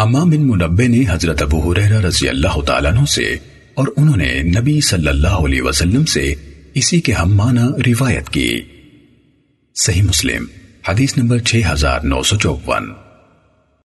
حمام بن منبع نے حضرت ابو حریرہ رضی اللہ تعالیٰ عنہ سے اور انہوں نے نبی صلی اللہ علیہ وسلم سے اسی کے ہم معنی روایت کی۔ صحیح مسلم، حدیث نمبر 6954